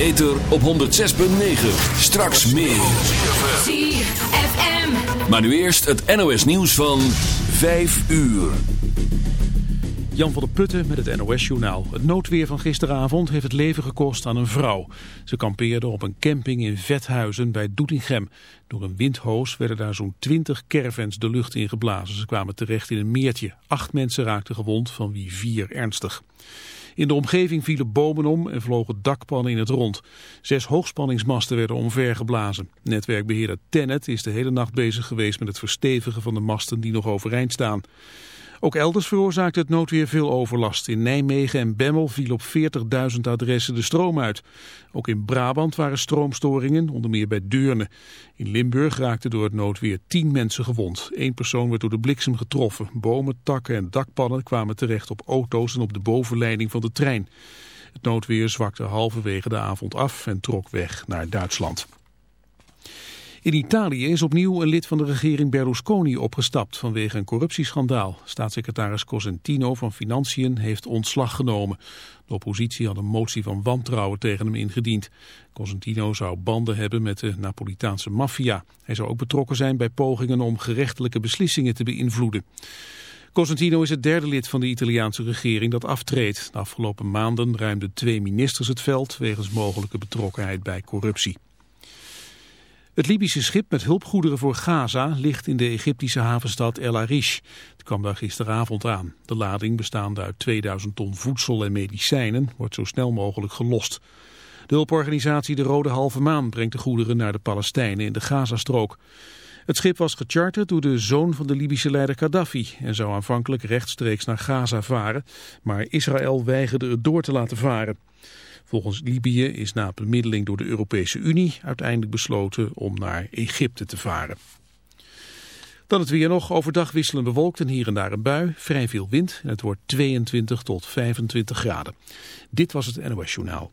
ether op 106.9. Straks meer. ZFM. Maar nu eerst het NOS nieuws van 5 uur. Jan van der Putten met het NOS-journaal. Het noodweer van gisteravond heeft het leven gekost aan een vrouw. Ze kampeerde op een camping in Vethuizen bij Doetinchem. Door een windhoos werden daar zo'n 20 caravans de lucht in geblazen. Ze kwamen terecht in een meertje. Acht mensen raakten gewond, van wie vier ernstig. In de omgeving vielen bomen om en vlogen dakpannen in het rond. Zes hoogspanningsmasten werden omvergeblazen. Netwerkbeheerder Tennet is de hele nacht bezig geweest met het verstevigen van de masten die nog overeind staan. Ook elders veroorzaakte het noodweer veel overlast. In Nijmegen en Bemmel viel op 40.000 adressen de stroom uit. Ook in Brabant waren stroomstoringen, onder meer bij Deurne. In Limburg raakten door het noodweer 10 mensen gewond. Eén persoon werd door de bliksem getroffen. Bomen, takken en dakpannen kwamen terecht op auto's en op de bovenleiding van de trein. Het noodweer zwakte halverwege de avond af en trok weg naar Duitsland. In Italië is opnieuw een lid van de regering Berlusconi opgestapt vanwege een corruptieschandaal. Staatssecretaris Cosentino van Financiën heeft ontslag genomen. De oppositie had een motie van wantrouwen tegen hem ingediend. Cosentino zou banden hebben met de Napolitaanse maffia. Hij zou ook betrokken zijn bij pogingen om gerechtelijke beslissingen te beïnvloeden. Cosentino is het derde lid van de Italiaanse regering dat aftreedt. De afgelopen maanden ruimden twee ministers het veld wegens mogelijke betrokkenheid bij corruptie. Het Libische schip met hulpgoederen voor Gaza ligt in de Egyptische havenstad El Arish. Het kwam daar gisteravond aan. De lading, bestaande uit 2000 ton voedsel en medicijnen, wordt zo snel mogelijk gelost. De hulporganisatie De Rode Halve Maan brengt de goederen naar de Palestijnen in de Gazastrook. Het schip was gecharterd door de zoon van de Libische leider Gaddafi en zou aanvankelijk rechtstreeks naar Gaza varen, maar Israël weigerde het door te laten varen. Volgens Libië is na bemiddeling door de Europese Unie uiteindelijk besloten om naar Egypte te varen. Dan het weer nog. Overdag wisselen bewolkt en hier en daar een bui. Vrij veel wind en het wordt 22 tot 25 graden. Dit was het NOS Journaal.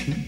action.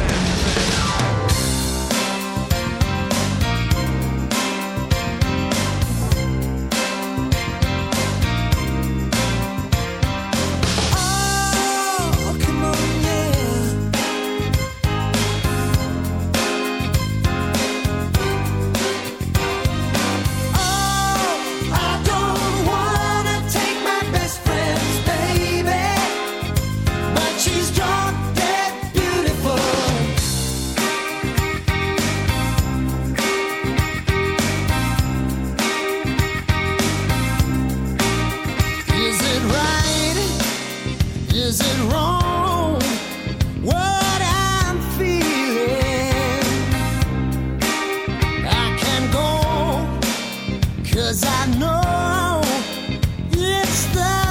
know it's the.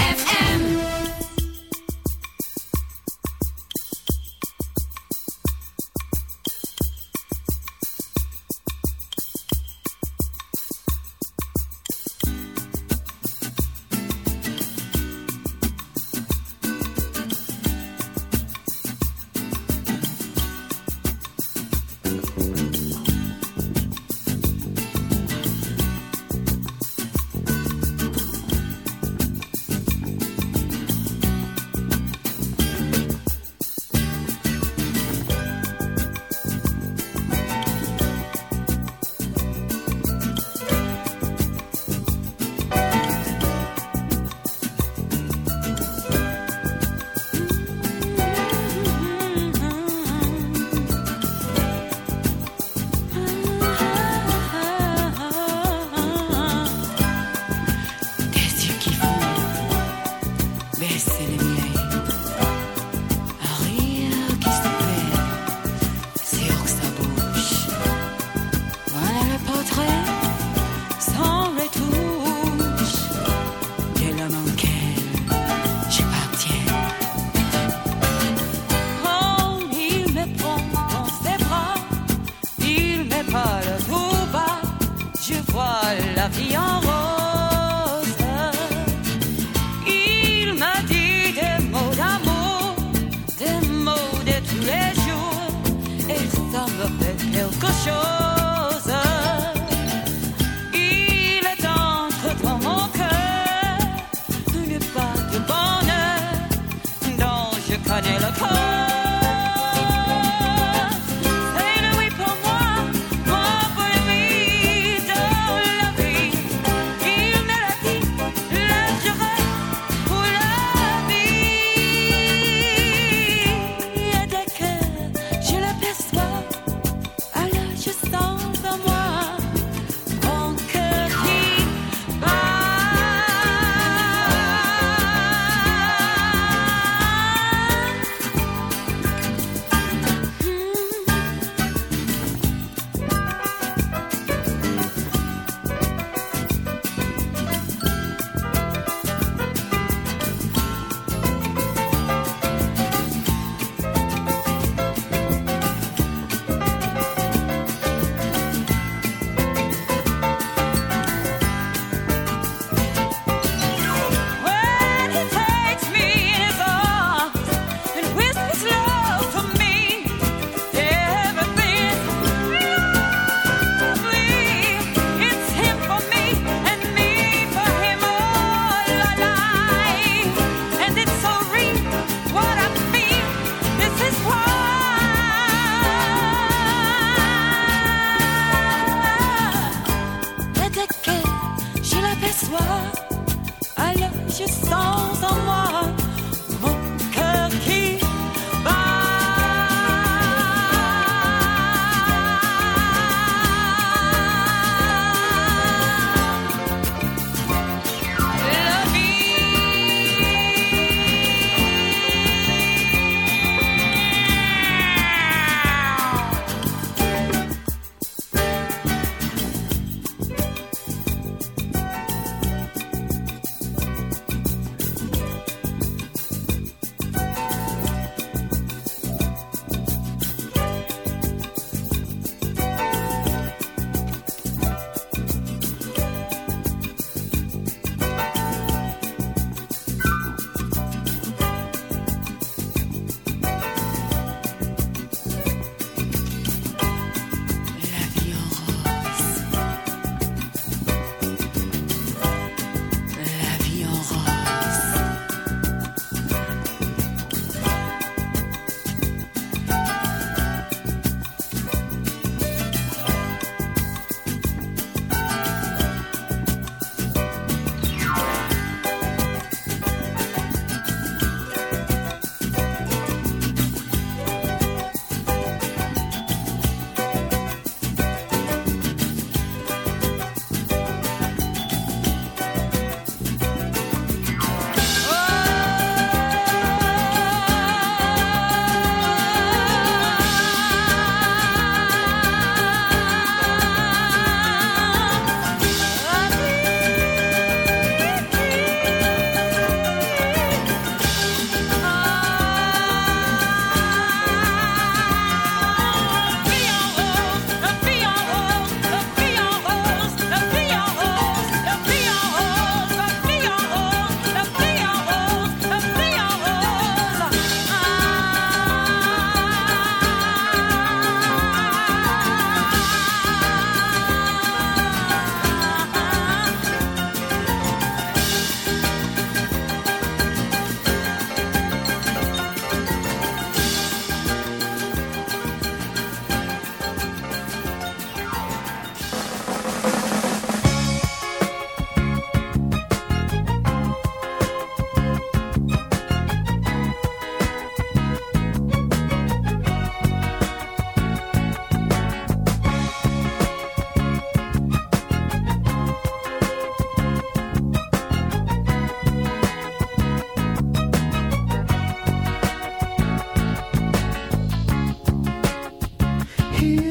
you.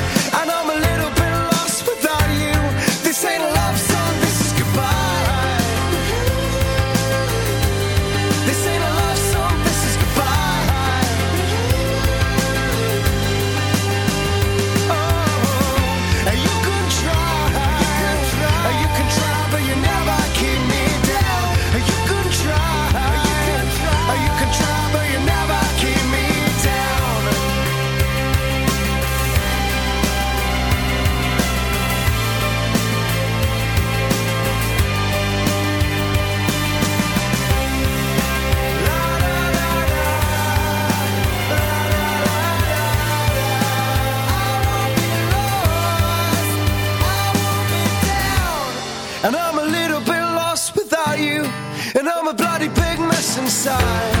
inside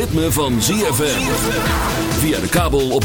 Ritme van ZFM. Via de kabel op